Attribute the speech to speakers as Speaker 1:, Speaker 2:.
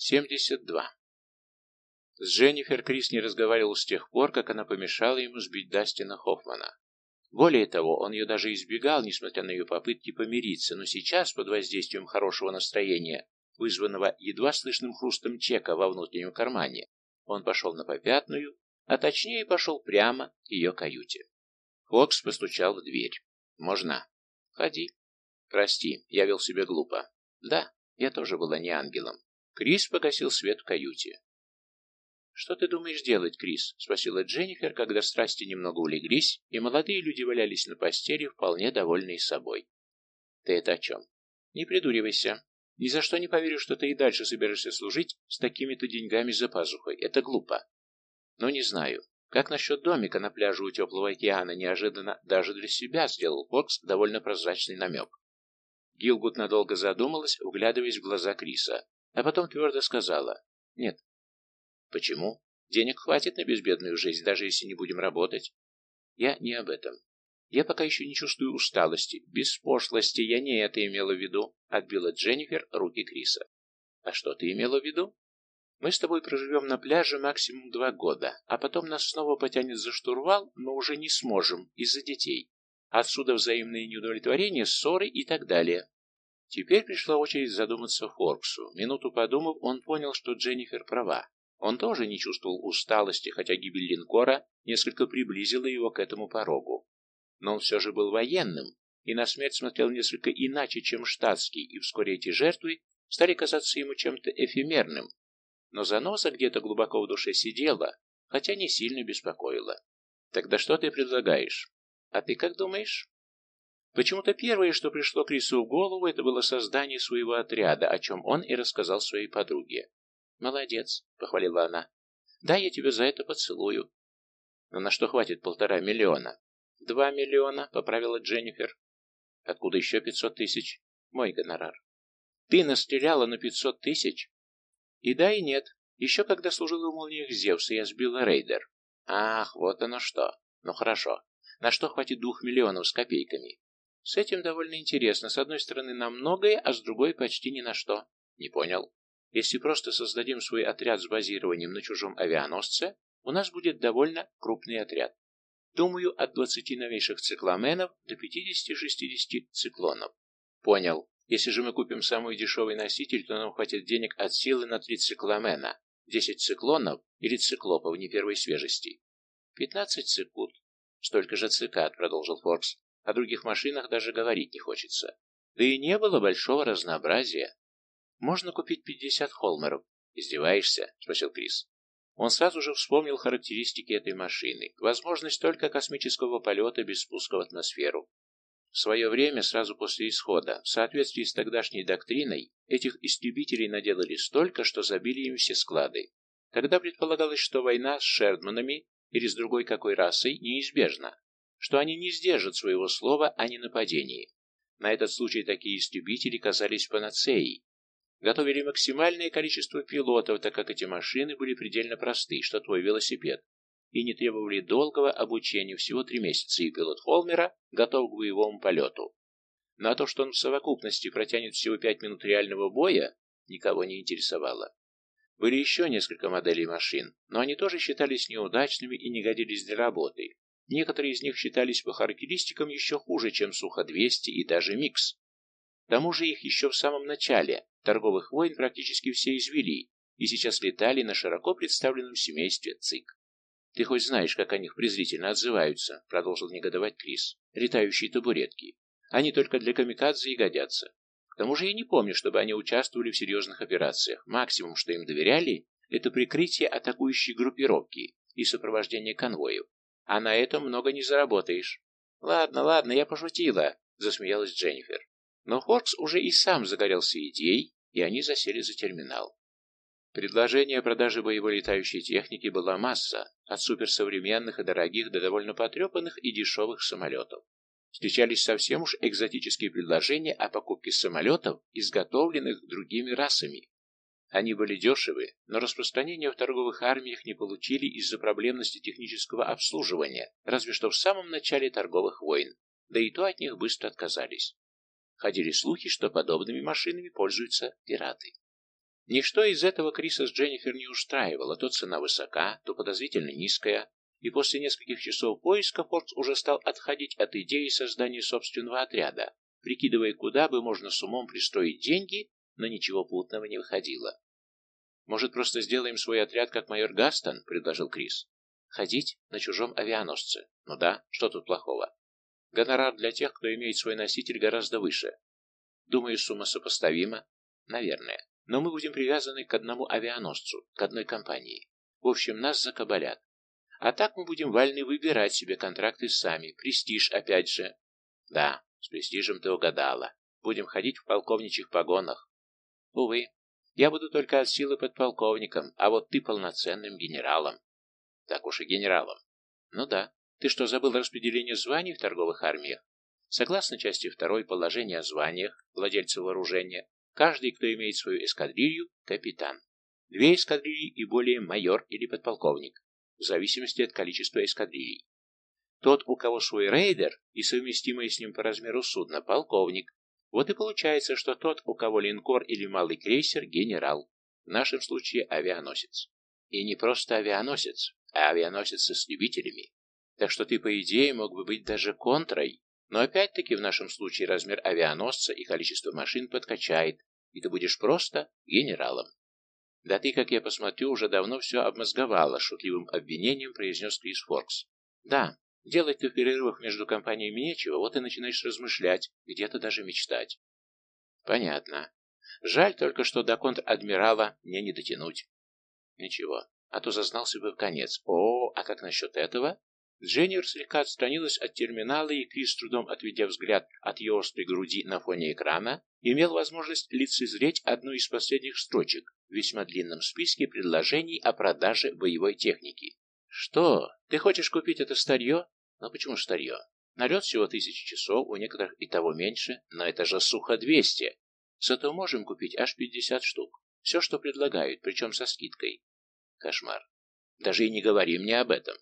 Speaker 1: 72. С Дженнифер Крис не разговаривал с тех пор, как она помешала ему сбить Дастина Хоффмана. Более того, он ее даже избегал, несмотря на ее попытки помириться, но сейчас, под воздействием хорошего настроения, вызванного едва слышным хрустом чека во внутреннем кармане, он пошел на попятную, а точнее пошел прямо к ее каюте. Фокс постучал в дверь. «Можно?» «Ходи». «Прости, я вел себя глупо». «Да, я тоже была не ангелом». Крис погасил свет в каюте. «Что ты думаешь делать, Крис?» — спросила Дженнифер, когда страсти немного улеглись, и молодые люди валялись на постели, вполне довольные собой. «Ты это о чем?» «Не придуривайся. Ни за что не поверю, что ты и дальше собираешься служить с такими-то деньгами за пазухой. Это глупо». «Ну, не знаю. Как насчет домика на пляже у теплого океана, неожиданно даже для себя сделал Фокс довольно прозрачный намек. Гилгут надолго задумалась, вглядываясь в глаза Криса, а потом твердо сказала «Нет, Почему? Денег хватит на безбедную жизнь, даже если не будем работать. Я не об этом. Я пока еще не чувствую усталости. Без пошлости я не это имела в виду, отбила Дженнифер руки Криса. А что ты имела в виду? Мы с тобой проживем на пляже максимум два года, а потом нас снова потянет за штурвал, но уже не сможем, из-за детей. Отсюда взаимные неудовлетворения, ссоры и так далее. Теперь пришла очередь задуматься Форксу. Минуту подумав, он понял, что Дженнифер права. Он тоже не чувствовал усталости, хотя гибель линкора несколько приблизила его к этому порогу. Но он все же был военным, и на смерть смотрел несколько иначе, чем штатский, и вскоре эти жертвы стали казаться ему чем-то эфемерным. Но заноза где-то глубоко в душе сидела, хотя не сильно беспокоила. «Тогда что ты предлагаешь? А ты как думаешь?» Почему-то первое, что пришло Крису в голову, это было создание своего отряда, о чем он и рассказал своей подруге. «Молодец», — похвалила она. «Да, я тебя за это поцелую». «Но на что хватит полтора миллиона?» «Два миллиона», — поправила Дженнифер. «Откуда еще пятьсот тысяч?» «Мой гонорар». «Ты настреляла на пятьсот тысяч?» «И да, и нет. Еще когда служила в молниях Зевса, я сбила рейдер». «Ах, вот оно что. Ну хорошо. На что хватит двух миллионов с копейками?» «С этим довольно интересно. С одной стороны на многое, а с другой почти ни на что». «Не понял». Если просто создадим свой отряд с базированием на чужом авианосце, у нас будет довольно крупный отряд. Думаю, от 20 новейших цикламенов до 50-60 циклонов. Понял. Если же мы купим самый дешевый носитель, то нам хватит денег от силы на 3 цикламена, 10 циклонов или циклопов не первой свежести. 15 цикут. Столько же цикад, продолжил Форкс. О других машинах даже говорить не хочется. Да и не было большого разнообразия. Можно купить пятьдесят холмеров. Издеваешься? Спросил Крис. Он сразу же вспомнил характеристики этой машины. Возможность только космического полета без спуска в атмосферу. В свое время, сразу после исхода, в соответствии с тогдашней доктриной, этих истребителей наделали столько, что забили им все склады. Тогда предполагалось, что война с Шердманами или с другой какой расой неизбежна, что они не сдержат своего слова о ненападении. На этот случай такие истребители казались панацеей, Готовили максимальное количество пилотов, так как эти машины были предельно просты, что твой велосипед, и не требовали долгого обучения, всего три месяца, и пилот Холмера готов к боевому полету. Но то, что он в совокупности протянет всего пять минут реального боя, никого не интересовало. Были еще несколько моделей машин, но они тоже считались неудачными и не годились для работы. Некоторые из них считались по характеристикам еще хуже, чем Сухо-200 и даже Микс. К тому же их еще в самом начале торговых войн практически все извели и сейчас летали на широко представленном семействе ЦИК. «Ты хоть знаешь, как о них презрительно отзываются?» — продолжил негодовать Крис. «Летающие табуретки. Они только для камикадзе и годятся. К тому же я не помню, чтобы они участвовали в серьезных операциях. Максимум, что им доверяли, это прикрытие атакующей группировки и сопровождение конвоев. А на этом много не заработаешь. «Ладно, ладно, я пошутила», — засмеялась Дженнифер. Но Хоркс уже и сам загорелся идеей, и они засели за терминал. Предложение о продаже боевой летающей техники была масса, от суперсовременных и дорогих до довольно потрепанных и дешевых самолетов. Встречались совсем уж экзотические предложения о покупке самолетов, изготовленных другими расами. Они были дешевы, но распространения в торговых армиях не получили из-за проблемности технического обслуживания, разве что в самом начале торговых войн, да и то от них быстро отказались. Ходили слухи, что подобными машинами пользуются пираты. Ничто из этого Криса с Дженнифер не устраивало, то цена высока, то подозрительно низкая, и после нескольких часов поиска Фордс уже стал отходить от идеи создания собственного отряда, прикидывая, куда бы можно с умом пристроить деньги, но ничего путного не выходило. «Может, просто сделаем свой отряд, как майор Гастон?» — предложил Крис. «Ходить на чужом авианосце. Ну да, что тут плохого? Гонорар для тех, кто имеет свой носитель, гораздо выше. Думаю, сумма сопоставима? Наверное. Но мы будем привязаны к одному авианосцу, к одной компании. В общем, нас закабалят. А так мы будем вольны выбирать себе контракты сами. Престиж, опять же. Да, с престижем ты угадала. Будем ходить в полковничьих погонах. Увы, я буду только от силы подполковником, а вот ты полноценным генералом. Так уж и генералом. Ну да. Ты что, забыл распределение званий в торговых армиях? Согласно части второй положения о званиях владельца вооружения, каждый, кто имеет свою эскадрилью, капитан. Две эскадрильи и более майор или подполковник, в зависимости от количества эскадрилий. Тот, у кого свой рейдер и совместимое с ним по размеру судно, полковник. Вот и получается, что тот, у кого линкор или малый крейсер, генерал. В нашем случае авианосец. И не просто авианосец, а авианосец с любителями. Так что ты, по идее, мог бы быть даже контрой. Но опять-таки в нашем случае размер авианосца и количество машин подкачает, и ты будешь просто генералом. Да ты, как я посмотрю, уже давно все обмозговала, шутливым обвинением произнес Крис Форкс. Да, делать-то в перерывах между компаниями нечего, вот и начинаешь размышлять, где-то даже мечтать. Понятно. Жаль только, что до контр-адмирала мне не дотянуть. Ничего, а то зазнался бы в конец. О, а как насчет этого? Дженнер слегка отстранилась от терминала, и Крис, трудом отведя взгляд от ее острой груди на фоне экрана, имел возможность лицезреть одну из последних строчек в весьма длинном списке предложений о продаже боевой техники. «Что? Ты хочешь купить это старье?» «Ну почему старье? Налет всего тысячи часов, у некоторых и того меньше, но это же сухо 200. Зато можем купить аж 50 штук. Все, что предлагают, причем со скидкой. Кошмар. Даже и не говори мне об этом.